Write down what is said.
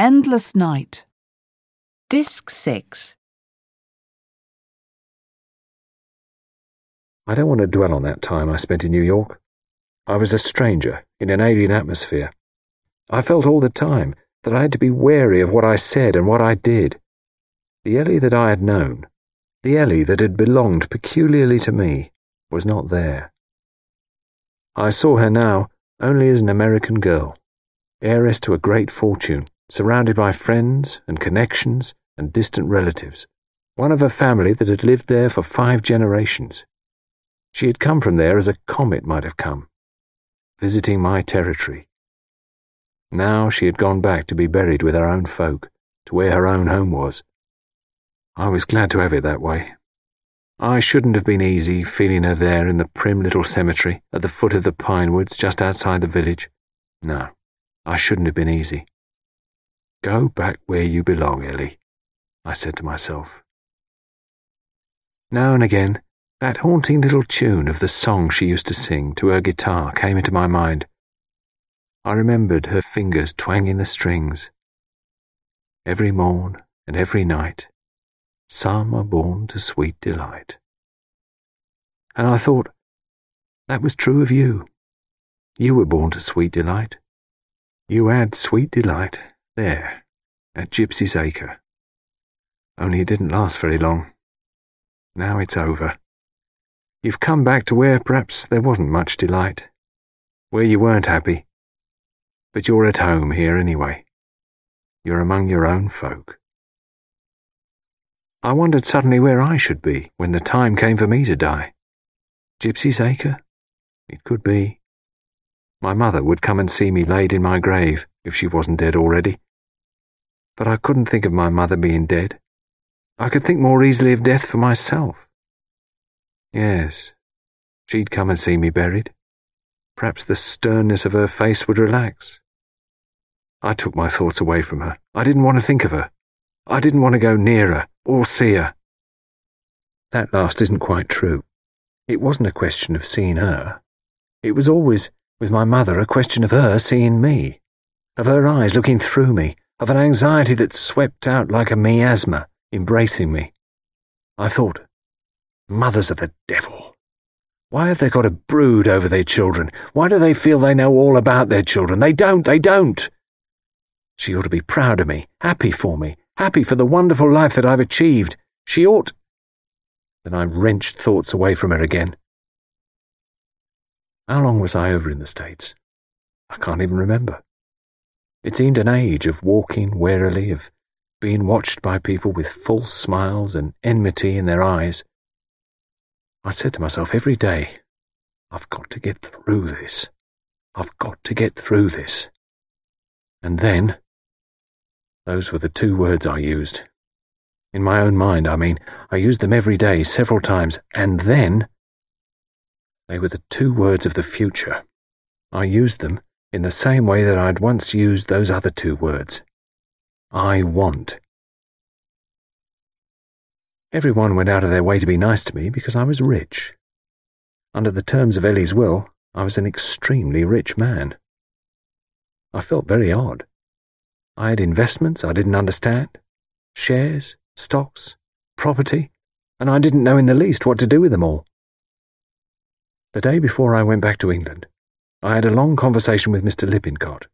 Endless Night. Disc 6. I don't want to dwell on that time I spent in New York. I was a stranger in an alien atmosphere. I felt all the time that I had to be wary of what I said and what I did. The Ellie that I had known, the Ellie that had belonged peculiarly to me, was not there. I saw her now only as an American girl, heiress to a great fortune, surrounded by friends and connections and distant relatives, one of a family that had lived there for five generations. She had come from there as a comet might have come, visiting my territory. Now she had gone back to be buried with her own folk, to where her own home was. I was glad to have it that way. I shouldn't have been easy feeling her there in the prim little cemetery at the foot of the pine woods just outside the village. No, I shouldn't have been easy. Go back where you belong, Ellie, I said to myself. Now and again, that haunting little tune of the song she used to sing to her guitar came into my mind. I remembered her fingers twanging the strings. Every morn and every night, some are born to sweet delight. And I thought, that was true of you. You were born to sweet delight. You had sweet delight there, at Gypsy's Acre. Only it didn't last very long. Now it's over. You've come back to where perhaps there wasn't much delight, where you weren't happy. But you're at home here anyway. You're among your own folk. I wondered suddenly where I should be when the time came for me to die. Gypsy's Acre? It could be. My mother would come and see me laid in my grave if she wasn't dead already. But I couldn't think of my mother being dead. I could think more easily of death for myself. Yes, she'd come and see me buried. Perhaps the sternness of her face would relax. I took my thoughts away from her. I didn't want to think of her. I didn't want to go near her or see her. That last isn't quite true. It wasn't a question of seeing her. It was always, with my mother, a question of her seeing me, of her eyes looking through me, of an anxiety that swept out like a miasma, embracing me. I thought, Mothers are the devil. Why have they got to brood over their children? Why do they feel they know all about their children? They don't, they don't. She ought to be proud of me, happy for me, happy for the wonderful life that I've achieved. She ought. Then I wrenched thoughts away from her again. How long was I over in the States? I can't even remember. It seemed an age of walking warily, of being watched by people with false smiles and enmity in their eyes. I said to myself every day, I've got to get through this. I've got to get through this. And then, those were the two words I used. In my own mind, I mean, I used them every day, several times, and then, they were the two words of the future. I used them in the same way that I'd once used those other two words. I want. Everyone went out of their way to be nice to me because I was rich. Under the terms of Ellie's will, I was an extremely rich man. I felt very odd. I had investments I didn't understand, shares, stocks, property, and I didn't know in the least what to do with them all. The day before I went back to England, I had a long conversation with Mr. Lippincott.